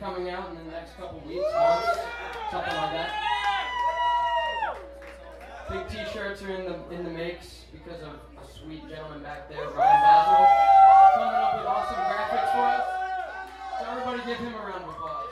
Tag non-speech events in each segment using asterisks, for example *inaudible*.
coming out in the next couple weeks, months, something like that. Big T-shirts are in the in the makes because of a sweet gentleman back there, Ryan Basil, coming up with awesome graphics for us. So everybody, give him a round of applause.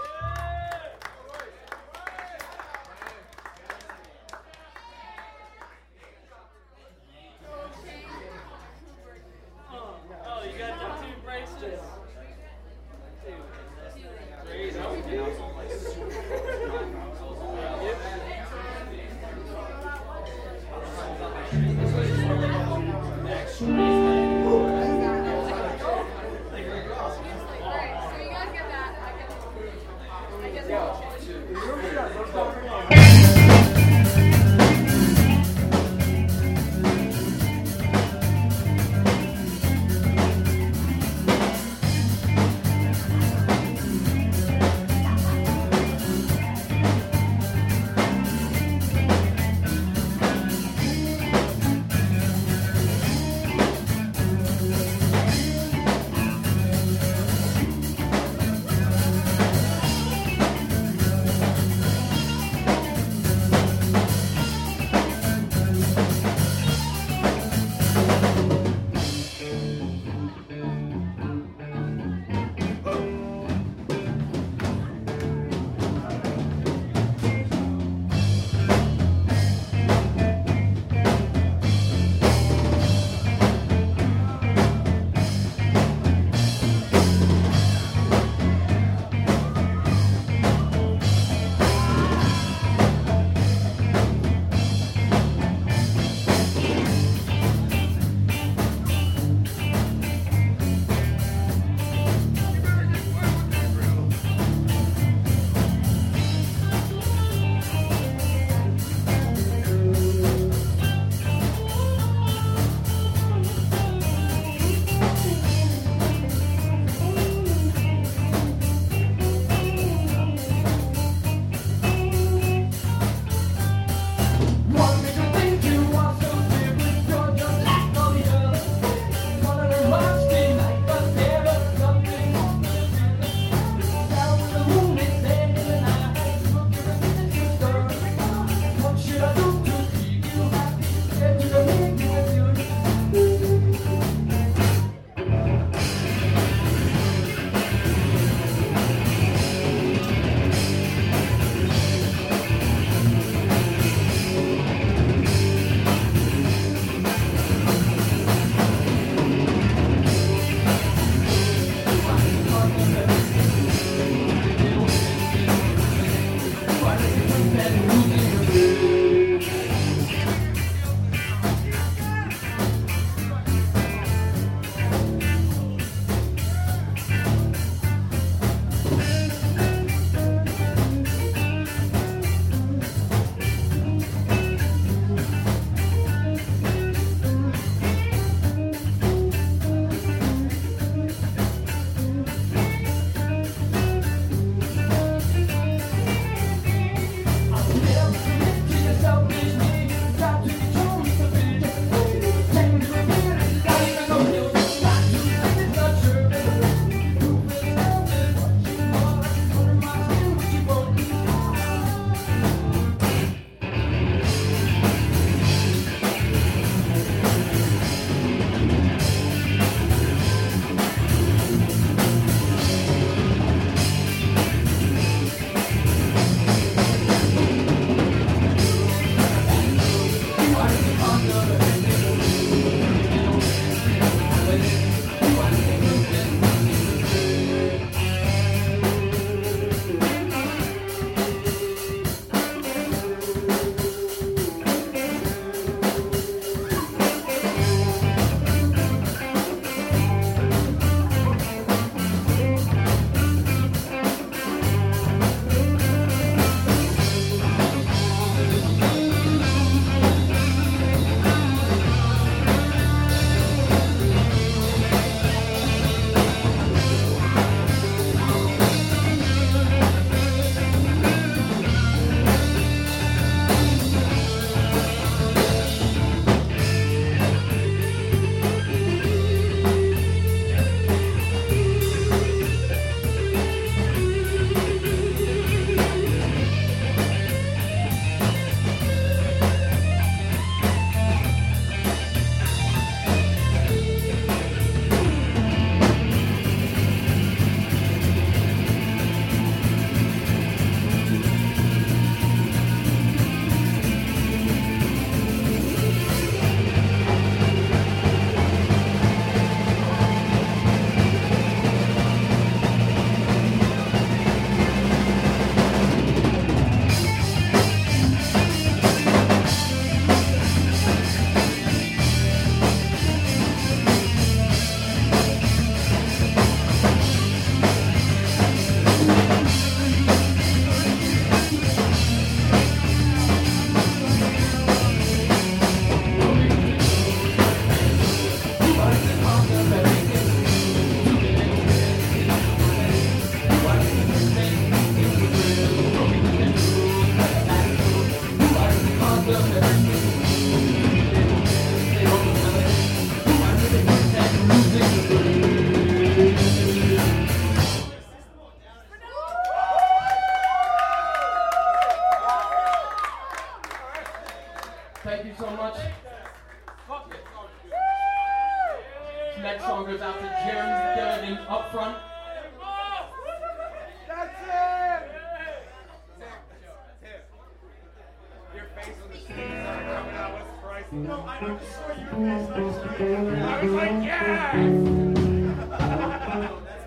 No, I, I'm sure you misunderstood. I was like, yes!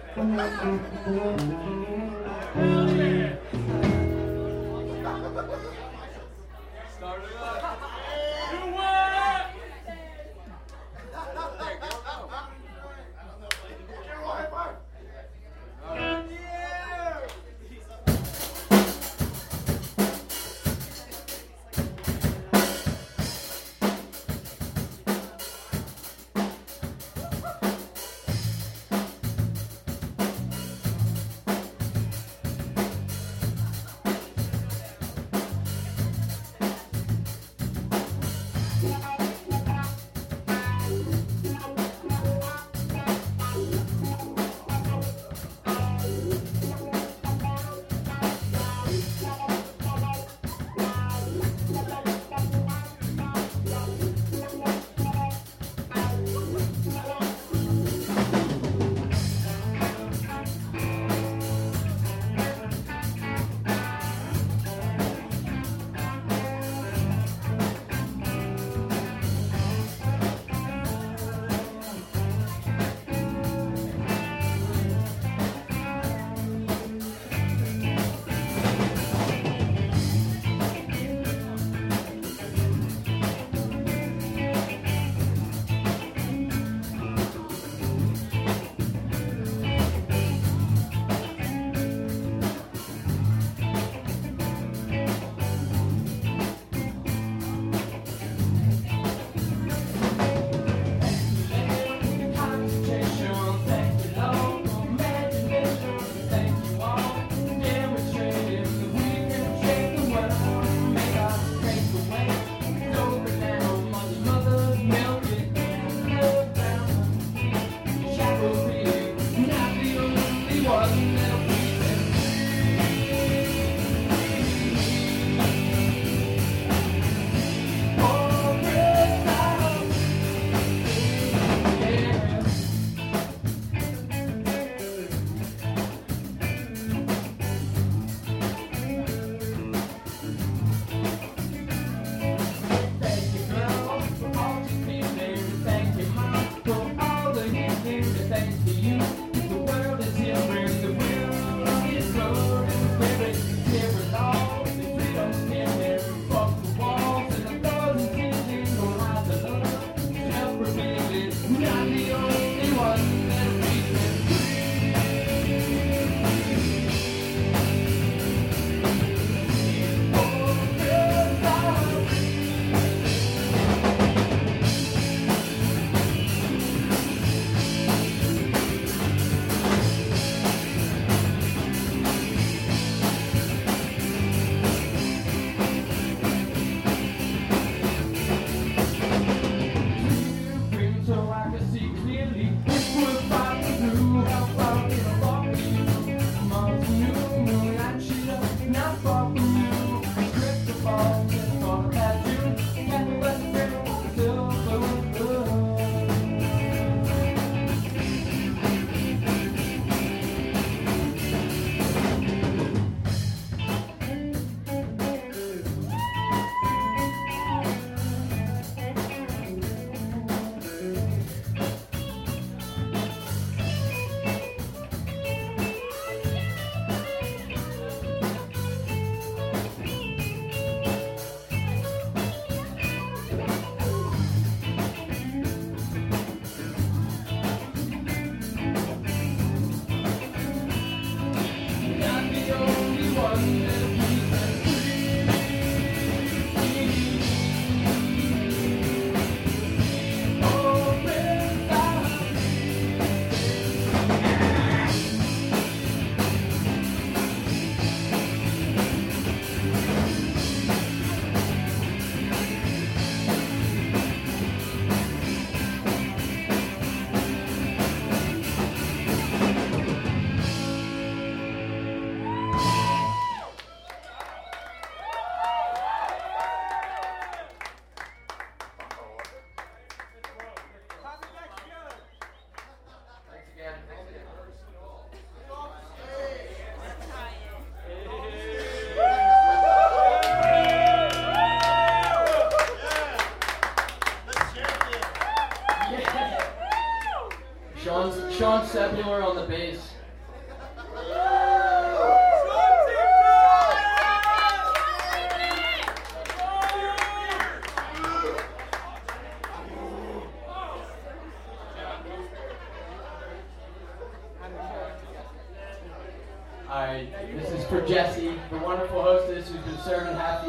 *laughs* Hell yeah!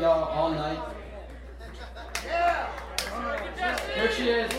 Y'all all night. Here she is.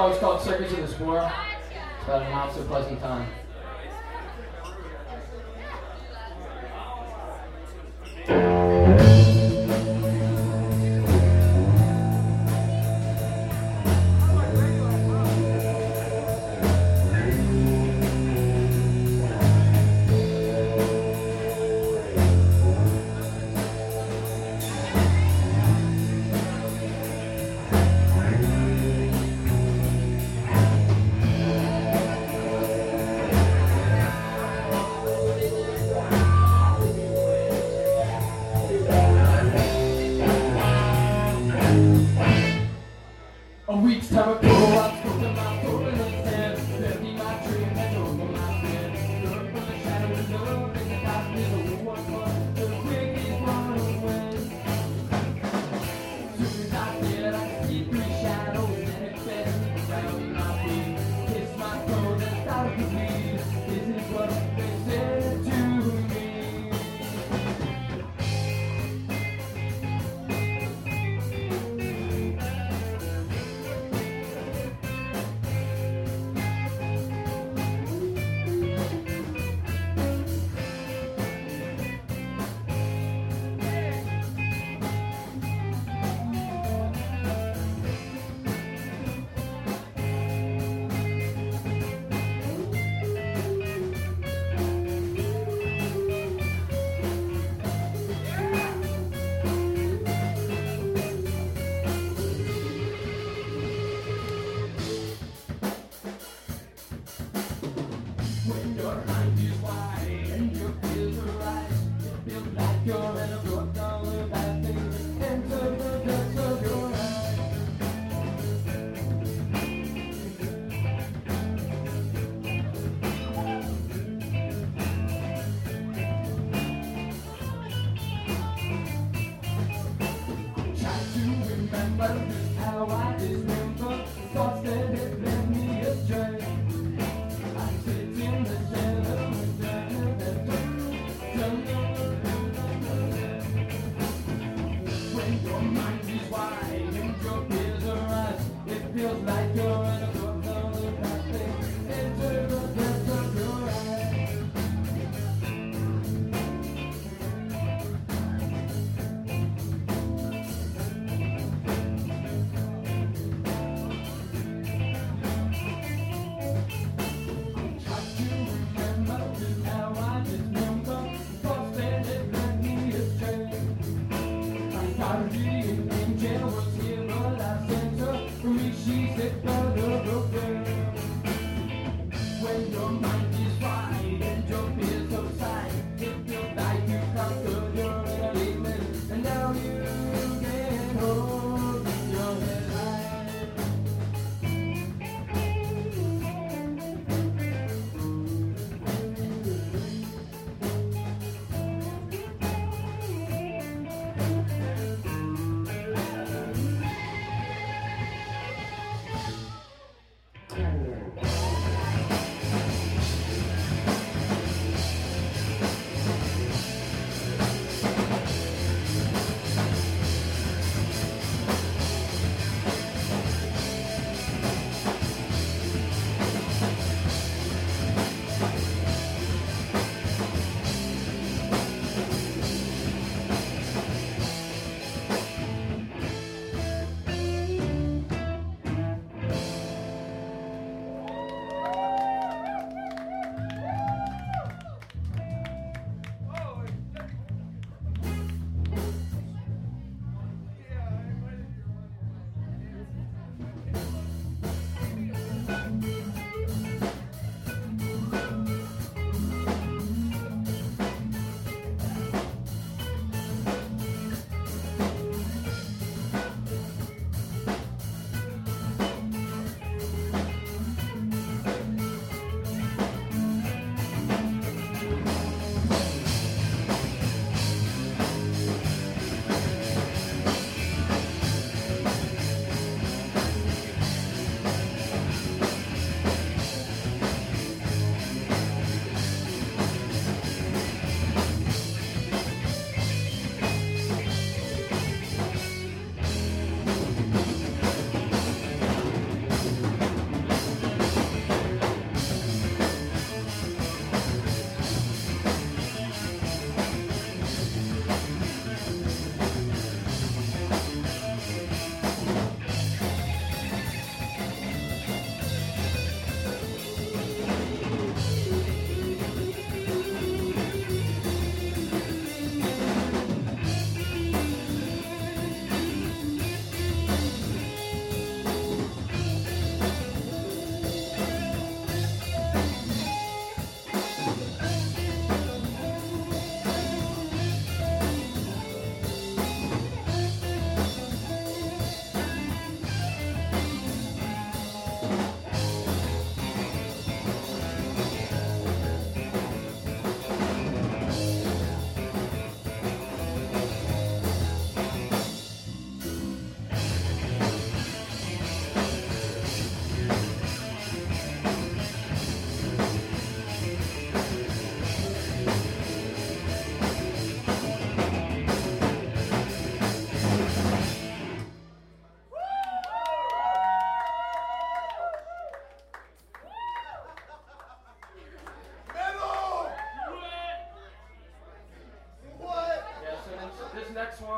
song's called Circus of the Spore. It's about an not so pleasant time. week's time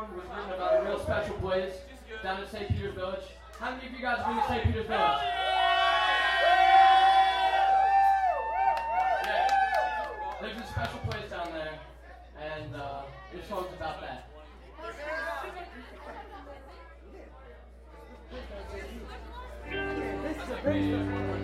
song was written about a real special place down at St. Peter's Village. How many of you guys have been to St. Peter's Village? There's a special place down there, and uh, your song's about that. *laughs* A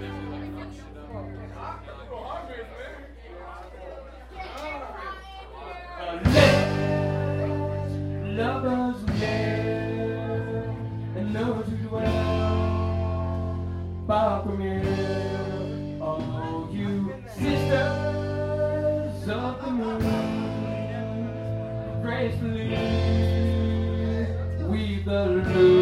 never knew.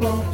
whoa.